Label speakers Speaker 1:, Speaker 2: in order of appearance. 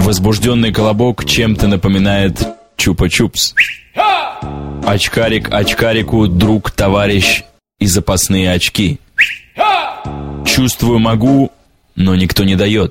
Speaker 1: Возбужденный колобок чем-то напоминает чупа-чупс. Очкарик очкарику друг, товарищ и запасные очки. Чувствую могу, но никто не дает.